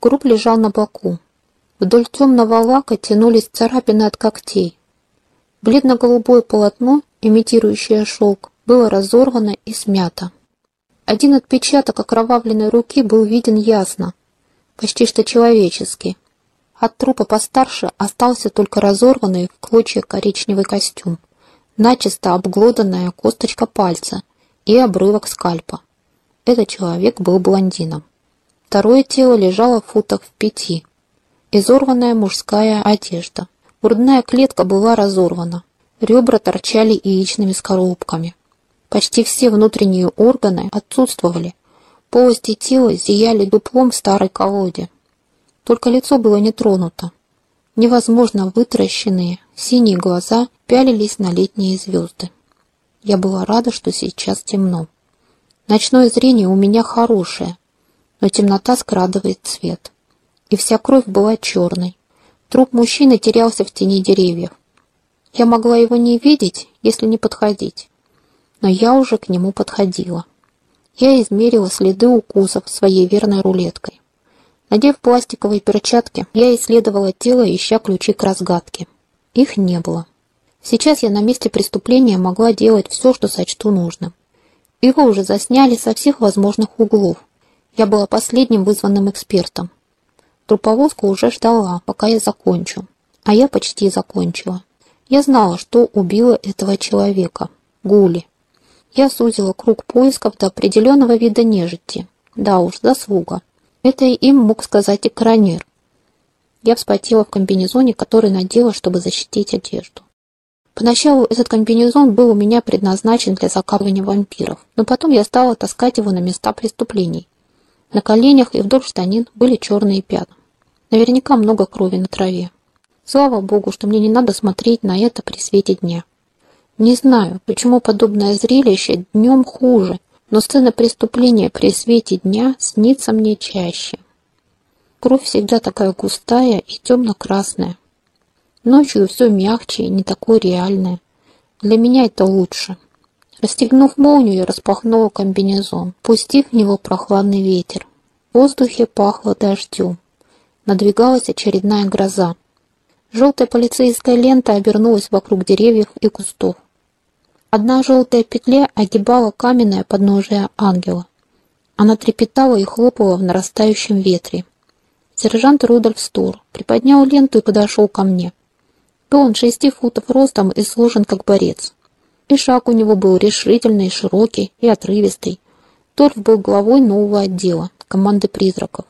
Круп лежал на боку. Вдоль темного лака тянулись царапины от когтей. Бледно-голубое полотно, имитирующее шелк, было разорвано и смято. Один отпечаток окровавленной руки был виден ясно, почти что человеческий. От трупа постарше остался только разорванный в клочья коричневый костюм, начисто обглоданная косточка пальца и обрывок скальпа. Этот человек был блондином. Второе тело лежало в футах в пяти. Изорванная мужская одежда. Грудная клетка была разорвана. Ребра торчали яичными скорлупками. Почти все внутренние органы отсутствовали. Полости тела зияли дуплом в старой колоде. Только лицо было не тронуто. Невозможно вытаращенные, синие глаза пялились на летние звезды. Я была рада, что сейчас темно. Ночное зрение у меня хорошее, но темнота скрадывает цвет. И вся кровь была черной. Труп мужчины терялся в тени деревьев. Я могла его не видеть, если не подходить. Но я уже к нему подходила. Я измерила следы укусов своей верной рулеткой. Надев пластиковые перчатки, я исследовала тело, ища ключи к разгадке. Их не было. Сейчас я на месте преступления могла делать все, что сочту нужным. Его уже засняли со всех возможных углов. Я была последним вызванным экспертом. Труповозка уже ждала, пока я закончу. А я почти закончила. Я знала, что убило этого человека. Гули. Я сузила круг поисков до определенного вида нежити. Да уж, заслуга. Это им мог сказать и коронер. Я вспотела в комбинезоне, который надела, чтобы защитить одежду. Поначалу этот комбинезон был у меня предназначен для закапывания вампиров, но потом я стала таскать его на места преступлений. На коленях и вдоль штанин были черные пятна. Наверняка много крови на траве. Слава богу, что мне не надо смотреть на это при свете дня. Не знаю, почему подобное зрелище днем хуже, но сцена преступления при свете дня снится мне чаще. Кровь всегда такая густая и темно-красная. Ночью все мягче и не такое реальное. Для меня это лучше. Расстегнув молнию, я распахнула комбинезон, пустив в него прохладный ветер. В воздухе пахло дождем. Надвигалась очередная гроза. Желтая полицейская лента обернулась вокруг деревьев и кустов. Одна желтая петля огибала каменное подножие ангела. Она трепетала и хлопала в нарастающем ветре. Сержант Рудольф Стур приподнял ленту и подошел ко мне. Был он шести футов ростом и сложен как борец. И шаг у него был решительный, широкий и отрывистый. Торф был главой нового отдела, команды призраков.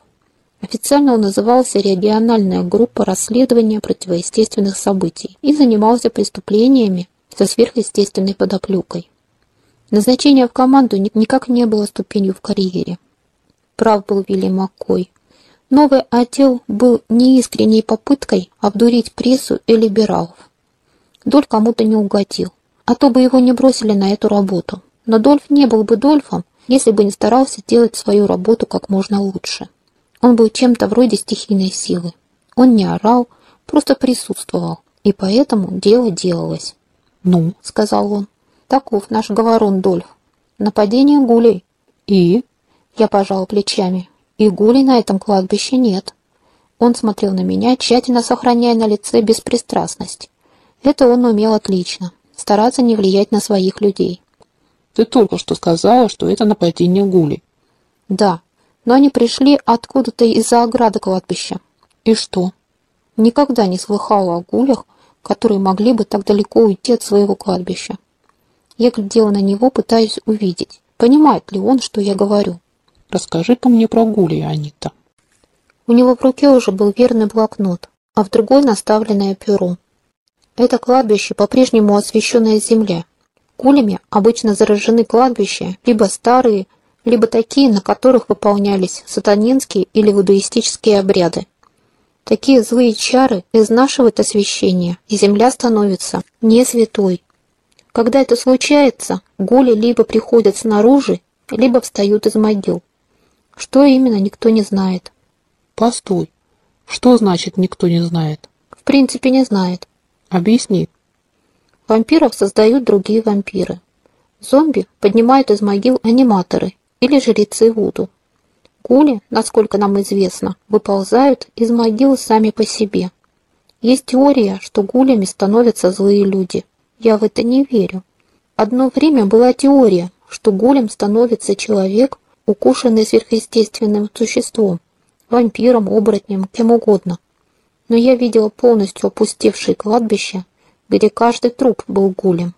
Официально он назывался «Региональная группа расследования противоестественных событий» и занимался преступлениями со сверхъестественной подоплекой. Назначение в команду никак не было ступенью в карьере. Прав был Вилли Маккой. Новый отдел был не искренней попыткой обдурить прессу и либералов. Доль кому-то не угодил, а то бы его не бросили на эту работу. Но Дольф не был бы Дольфом, если бы не старался делать свою работу как можно лучше. Он был чем-то вроде стихийной силы. Он не орал, просто присутствовал, и поэтому дело делалось. «Ну», — сказал он, — «таков наш говорун Дольф. Нападение гулей». «И?» Я пожал плечами. И гулей на этом кладбище нет. Он смотрел на меня, тщательно сохраняя на лице беспристрастность. Это он умел отлично. Стараться не влиять на своих людей. Ты только что сказала, что это нападение гулей. Да, но они пришли откуда-то из-за ограды кладбища. И что? Никогда не слыхала о гулях, которые могли бы так далеко уйти от своего кладбища. Я глядела на него, пытаясь увидеть, понимает ли он, что я говорю. Расскажи-ка мне про Гулия, Анита. У него в руке уже был верный блокнот, а в другой наставленное перо. Это кладбище по-прежнему освященная земля. Гулями обычно заражены кладбища, либо старые, либо такие, на которых выполнялись сатанинские или вудуистические обряды. Такие злые чары изнашивают освящение, и земля становится не святой. Когда это случается, гули либо приходят снаружи, либо встают из могил. Что именно, никто не знает. Постой. Что значит никто не знает? В принципе, не знает. Объясни. Вампиров создают другие вампиры. Зомби поднимают из могил аниматоры или жрецы Вуду. Гули, насколько нам известно, выползают из могил сами по себе. Есть теория, что гулями становятся злые люди. Я в это не верю. Одно время была теория, что гулем становится человек, укушенный сверхъестественным существом, вампиром, оборотнем, кем угодно. Но я видела полностью опустевшие кладбища, где каждый труп был гулем.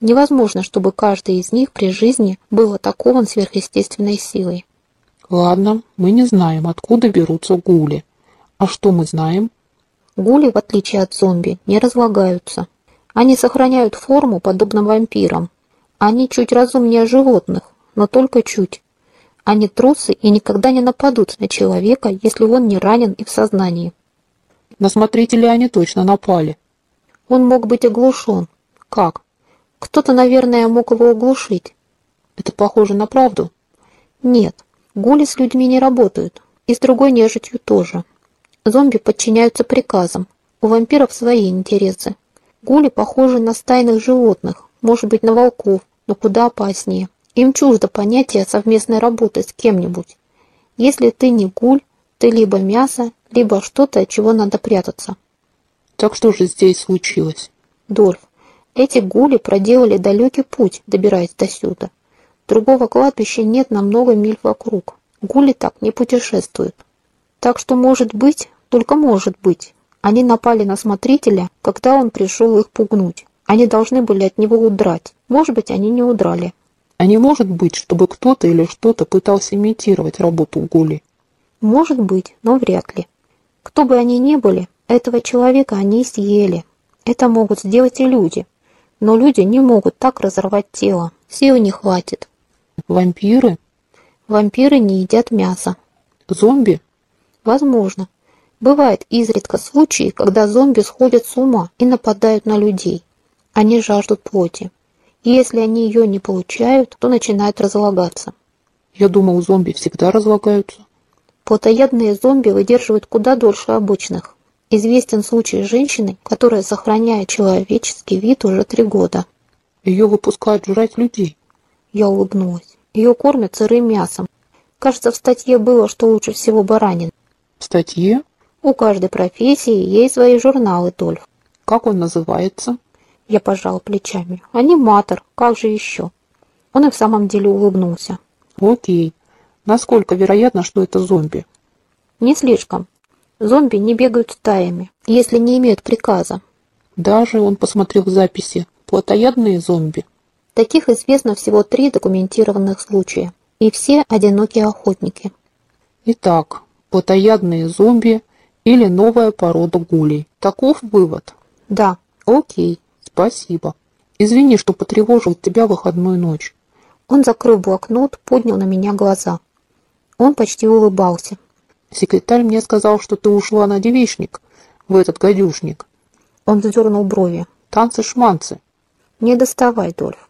Невозможно, чтобы каждый из них при жизни был атакован сверхъестественной силой. Ладно, мы не знаем, откуда берутся гули. А что мы знаем? Гули, в отличие от зомби, не разлагаются. Они сохраняют форму, подобно вампирам. Они чуть разумнее животных, но только чуть. Они трусы и никогда не нападут на человека, если он не ранен и в сознании. На смотрителя они точно напали. Он мог быть оглушен. Как? Кто-то, наверное, мог его оглушить. Это похоже на правду? Нет, гули с людьми не работают. И с другой нежитью тоже. Зомби подчиняются приказам. У вампиров свои интересы. Гули похожи на стайных животных, может быть, на волков, но куда опаснее. Им чуждо понятие совместной работы с кем-нибудь. Если ты не гуль, ты либо мясо, либо что-то, от чего надо прятаться. Так что же здесь случилось? Дольф, эти гули проделали далекий путь, добираясь до сюда. Другого кладбища нет на много миль вокруг. Гули так не путешествуют. Так что, может быть, только может быть, они напали на смотрителя, когда он пришел их пугнуть. Они должны были от него удрать. Может быть, они не удрали. А не может быть, чтобы кто-то или что-то пытался имитировать работу Гули? Может быть, но вряд ли. Кто бы они ни были, этого человека они съели. Это могут сделать и люди. Но люди не могут так разорвать тело. Сил не хватит. Вампиры? Вампиры не едят мясо. Зомби? Возможно. Бывает изредка случаи, когда зомби сходят с ума и нападают на людей. Они жаждут плоти. И если они ее не получают, то начинают разлагаться. Я думал, зомби всегда разлагаются. Плотоядные зомби выдерживают куда дольше обычных. Известен случай женщины, которая сохраняет человеческий вид уже три года. Ее выпускают жрать людей. Я улыбнулась. Ее кормят сырым мясом. Кажется, в статье было, что лучше всего баранин. В статье? У каждой профессии есть свои журналы, Дольф. Как он называется? Я пожал плечами. Аниматор, как же еще? Он и в самом деле улыбнулся. Окей. Насколько вероятно, что это зомби? Не слишком. Зомби не бегают стаями, если не имеют приказа. Даже он посмотрел записи. Плотоядные зомби. Таких известно всего три документированных случая. И все одинокие охотники. Итак, плотоядные зомби или новая порода гулей. Таков вывод? Да. Окей, спасибо. Извини, что потревожил тебя выходную ночь. Он закрыл блокнот, поднял на меня глаза. Он почти улыбался. Секретарь мне сказал, что ты ушла на девичник, в этот гадюшник. Он вздернул брови. Танцы-шманцы. Не доставай, Дольф.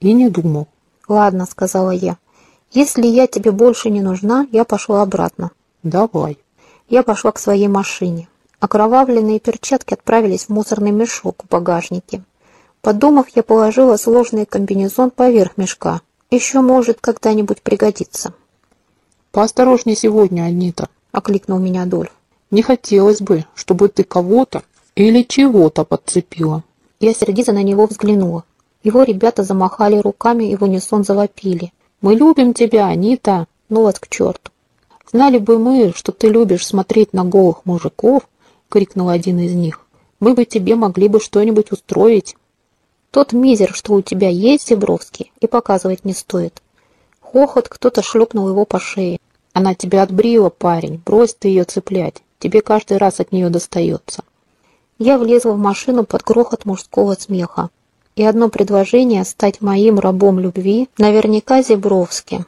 И не думал. Ладно, сказала я. Если я тебе больше не нужна, я пошла обратно. Давай. Я пошла к своей машине. Окровавленные перчатки отправились в мусорный мешок в багажнике. Подумав, я положила сложный комбинезон поверх мешка. Еще может когда-нибудь пригодиться. «Поосторожней сегодня, Анита», — окликнул меня Дольф. «Не хотелось бы, чтобы ты кого-то или чего-то подцепила». Я сердито на него взглянула. Его ребята замахали руками и в унисон завопили. «Мы любим тебя, Анита!» Ну вот к черту. «Знали бы мы, что ты любишь смотреть на голых мужиков!» — крикнул один из них. «Мы бы тебе могли бы что-нибудь устроить!» «Тот мизер, что у тебя есть, Зебровский, и показывать не стоит!» Хохот, кто-то шлепнул его по шее. Она тебя отбрила, парень, брось ты ее цеплять. Тебе каждый раз от нее достается. Я влезла в машину под грохот мужского смеха. И одно предложение стать моим рабом любви наверняка Зебровски